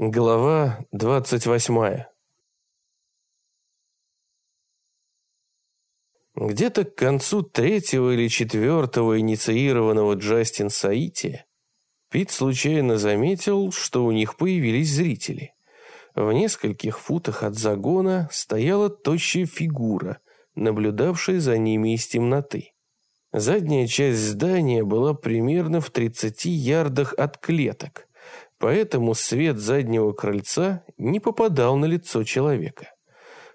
Глава двадцать восьмая. Где-то к концу третьего или четвертого инициированного Джастин Саити Пит случайно заметил, что у них появились зрители. В нескольких футах от загона стояла тощая фигура, наблюдавшая за ними из темноты. Задняя часть здания была примерно в 30 ярдах от клеток, поэтому свет заднего крыльца не попадал на лицо человека.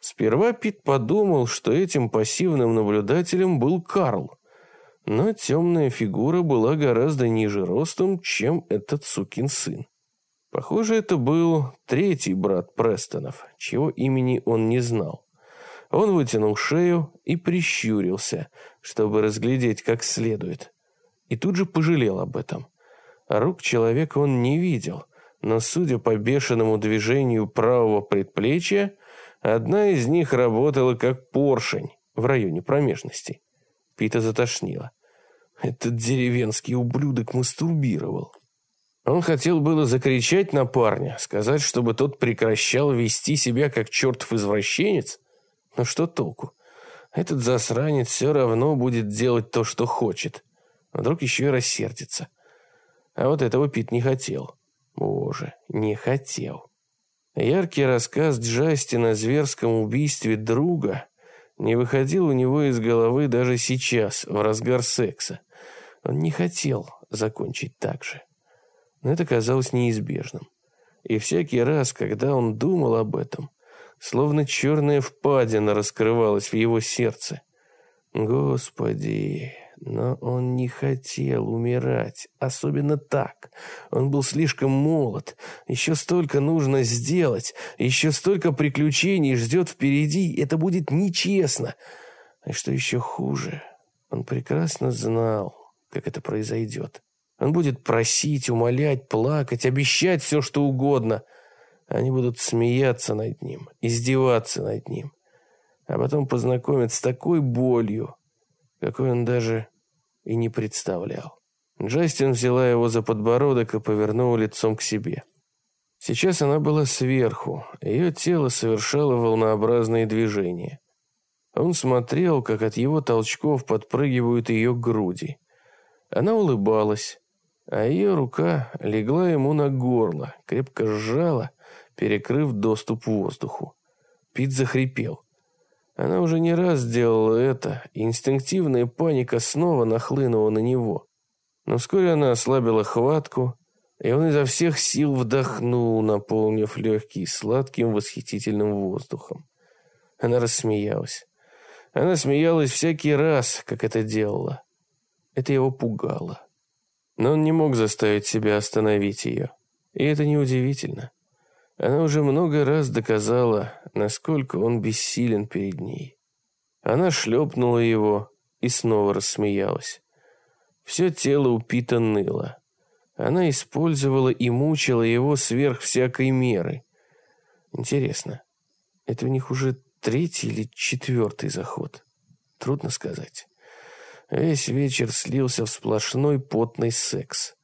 Сперва Пит подумал, что этим пассивным наблюдателем был Карл, но темная фигура была гораздо ниже ростом, чем этот сукин сын. Похоже, это был третий брат Престонов, чего имени он не знал. Он вытянул шею и прищурился, чтобы разглядеть как следует. И тут же пожалел об этом. Рук человека он не видел, но, судя по бешеному движению правого предплечья, одна из них работала как поршень в районе промежности. Пита затошнило. Этот деревенский ублюдок мастурбировал. Он хотел было закричать на парня, сказать, чтобы тот прекращал вести себя как чертов извращенец. Но что толку? Этот засранец все равно будет делать то, что хочет. Вдруг еще и рассердится. А вот этого Пит не хотел. Боже, не хотел. Яркий рассказ Джастина о зверском убийстве друга не выходил у него из головы даже сейчас, в разгар секса. Он не хотел закончить так же. Но это казалось неизбежным. И всякий раз, когда он думал об этом, словно черная впадина раскрывалась в его сердце. Господи, но он не хотел умирать, особенно так. Он был слишком молод, еще столько нужно сделать, еще столько приключений ждет впереди, это будет нечестно. И что еще хуже, он прекрасно знал, как это произойдет. Он будет просить, умолять, плакать, обещать все, что угодно. Они будут смеяться над ним, издеваться над ним, а потом познакомят с такой болью, какой он даже и не представлял. Джастин взяла его за подбородок и повернула лицом к себе. Сейчас она была сверху, ее тело совершало волнообразные движения. Он смотрел, как от его толчков подпрыгивают ее груди. Она улыбалась, а ее рука легла ему на горло, крепко сжала, перекрыв доступ воздуху. Пит захрипел. Она уже не раз делала это, и инстинктивная паника снова нахлынула на него. Но вскоре она ослабила хватку, и он изо всех сил вдохнул, наполнив легкий сладким восхитительным воздухом. Она рассмеялась. Она смеялась всякий раз, как это делала. Это его пугало. Но он не мог заставить себя остановить ее. И это неудивительно. Она уже много раз доказала, насколько он бессилен перед ней. Она шлепнула его и снова рассмеялась. Все тело упито ныло. Она использовала и мучила его сверх всякой меры. Интересно, это у них уже третий или четвертый заход? Трудно сказать. Весь вечер слился в сплошной потный секс.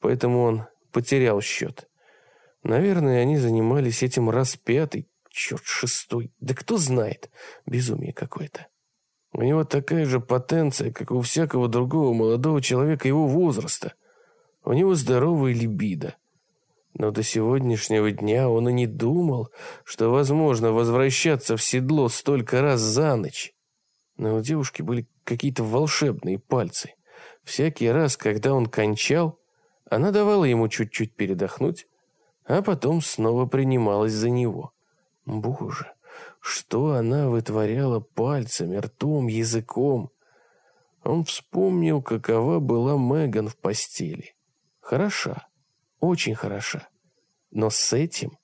Поэтому он потерял счет. Наверное, они занимались этим раз пятый, черт, шестой. Да кто знает, безумие какое-то. У него такая же потенция, как у всякого другого молодого человека его возраста. У него здоровая либидо. Но до сегодняшнего дня он и не думал, что возможно возвращаться в седло столько раз за ночь. Но у девушки были какие-то волшебные пальцы. Всякий раз, когда он кончал, она давала ему чуть-чуть передохнуть, а потом снова принималась за него. Боже, что она вытворяла пальцами, ртом, языком. Он вспомнил, какова была Меган в постели. Хороша, очень хороша. Но с этим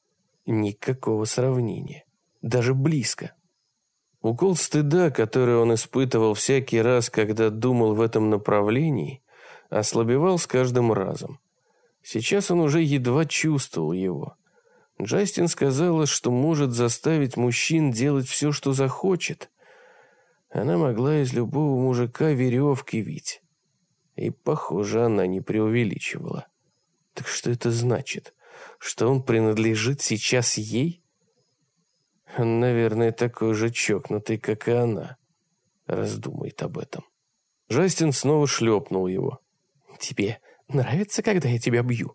никакого сравнения. Даже близко. Укол стыда, который он испытывал всякий раз, когда думал в этом направлении, ослабевал с каждым разом. Сейчас он уже едва чувствовал его. Джастин сказала, что может заставить мужчин делать все, что захочет. Она могла из любого мужика веревки вить. И, похоже, она не преувеличивала. Так что это значит? что он принадлежит сейчас ей? Он, наверное, такой же чокнутый, как и она. Раздумает об этом. Жастин снова шлепнул его. «Тебе нравится, когда я тебя бью?»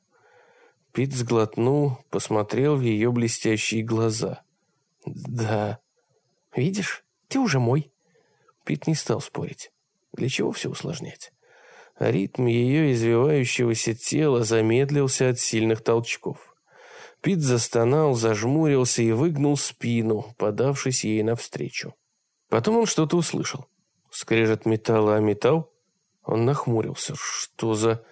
Пит сглотнул, посмотрел в ее блестящие глаза. «Да. Видишь, ты уже мой». Пит не стал спорить. Для чего все усложнять? Ритм ее извивающегося тела замедлился от сильных толчков. Пит застонал, зажмурился и выгнул спину, подавшись ей навстречу. Потом он что-то услышал. Скрежет металла о металл. Он нахмурился. Что за...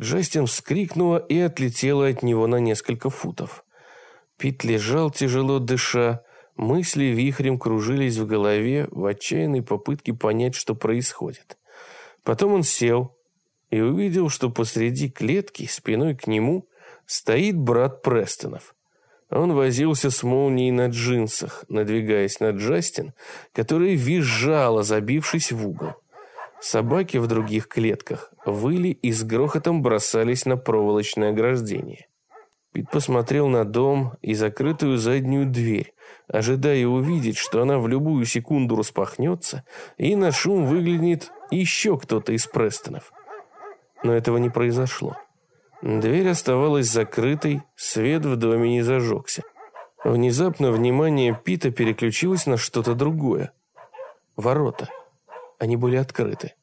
Джастин вскрикнула и отлетела от него на несколько футов. Пит лежал, тяжело дыша. Мысли вихрем кружились в голове в отчаянной попытке понять, что происходит. Потом он сел и увидел, что посреди клетки, спиной к нему, стоит брат Престонов. Он возился с молнией на джинсах, надвигаясь на Джастин, которая визжала, забившись в угол. Собаки в других клетках выли и с грохотом бросались на проволочное ограждение. Пит посмотрел на дом и закрытую заднюю дверь, ожидая увидеть, что она в любую секунду распахнется, и на шум выглянет еще кто-то из Престонов. Но этого не произошло. Дверь оставалась закрытой, свет в доме не зажегся. Внезапно внимание Пита переключилось на что-то другое. Ворота. Они были открыты.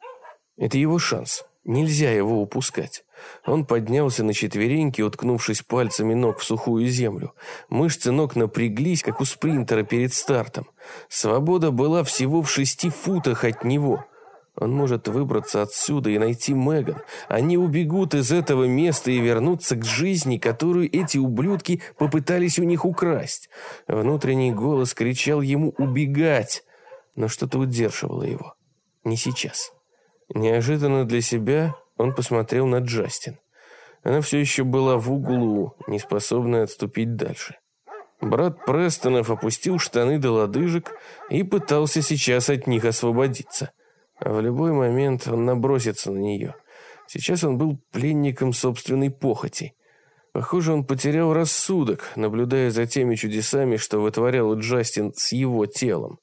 Это его шанс. Нельзя его упускать. Он поднялся на четвереньки, уткнувшись пальцами ног в сухую землю. Мышцы ног напряглись, как у спринтера перед стартом. Свобода была всего в шести футах от него – он может выбраться отсюда и найти Меган. Они убегут из этого места и вернутся к жизни, которую эти ублюдки попытались у них украсть. Внутренний голос кричал ему убегать, но что-то удерживало его. Не сейчас. Неожиданно для себя он посмотрел на Джастин. Она все еще была в углу, не способная отступить дальше. Брат Престонов опустил штаны до лодыжек и пытался сейчас от них освободиться. А в любой момент он набросится на нее. Сейчас он был пленником собственной похоти. Похоже, он потерял рассудок, наблюдая за теми чудесами, что вытворял Джастин с его телом.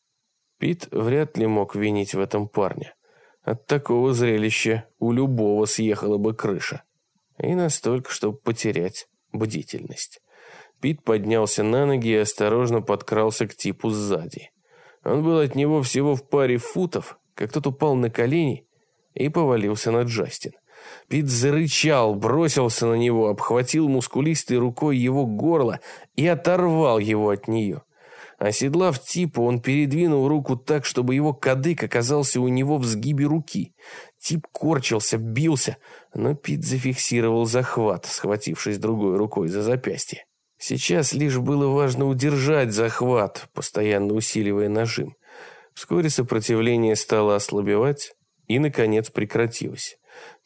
Пит вряд ли мог винить в этом парня. От такого зрелища у любого съехала бы крыша. И настолько, чтобы потерять бдительность. Пит поднялся на ноги и осторожно подкрался к типу сзади. Он был от него всего в паре футов, как тот упал на колени и повалился на Джастин. Пит зарычал, бросился на него, обхватил мускулистой рукой его горло и оторвал его от нее. Оседлав типа, он передвинул руку так, чтобы его кадык оказался у него в сгибе руки. Тип корчился, бился, но Пит зафиксировал захват, схватившись другой рукой за запястье. Сейчас лишь было важно удержать захват, постоянно усиливая нажим. Вскоре сопротивление стало ослабевать и, наконец, прекратилось.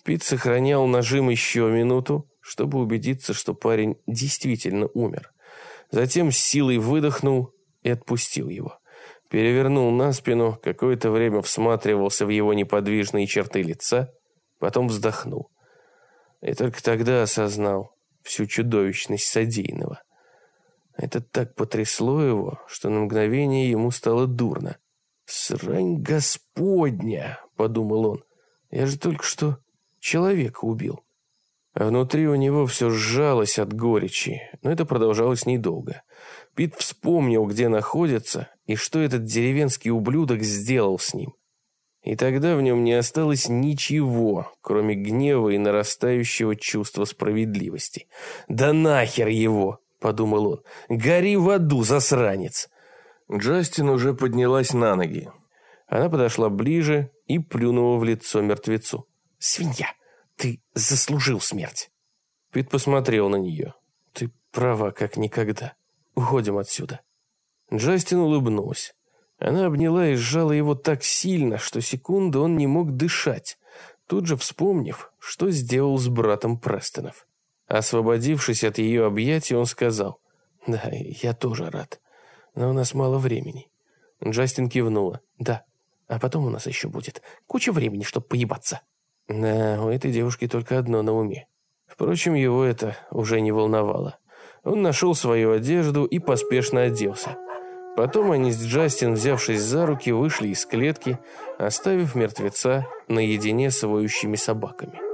Пит сохранял нажим еще минуту, чтобы убедиться, что парень действительно умер. Затем с силой выдохнул и отпустил его. Перевернул на спину, какое-то время всматривался в его неподвижные черты лица, потом вздохнул. И только тогда осознал всю чудовищность содеянного. Это так потрясло его, что на мгновение ему стало дурно. «Срань господня!» — подумал он. «Я же только что человека убил». А внутри у него все сжалось от горечи, но это продолжалось недолго. Пит вспомнил, где находится, и что этот деревенский ублюдок сделал с ним. И тогда в нем не осталось ничего, кроме гнева и нарастающего чувства справедливости. «Да нахер его!» — подумал он. «Гори в аду, засранец!» Джастин уже поднялась на ноги. Она подошла ближе и плюнула в лицо мертвецу. «Свинья, ты заслужил смерть!» Пит посмотрел на нее. «Ты права, как никогда. Уходим отсюда». Джастин улыбнулась. Она обняла и сжала его так сильно, что секунду он не мог дышать, тут же вспомнив, что сделал с братом Престонов. Освободившись от ее объятий, он сказал, «Да, я тоже рад но у нас мало времени». Джастин кивнула. «Да, а потом у нас еще будет куча времени, чтобы поебаться». Да, у этой девушки только одно на уме. Впрочем, его это уже не волновало. Он нашел свою одежду и поспешно оделся. Потом они с Джастин, взявшись за руки, вышли из клетки, оставив мертвеца наедине с воющими собаками.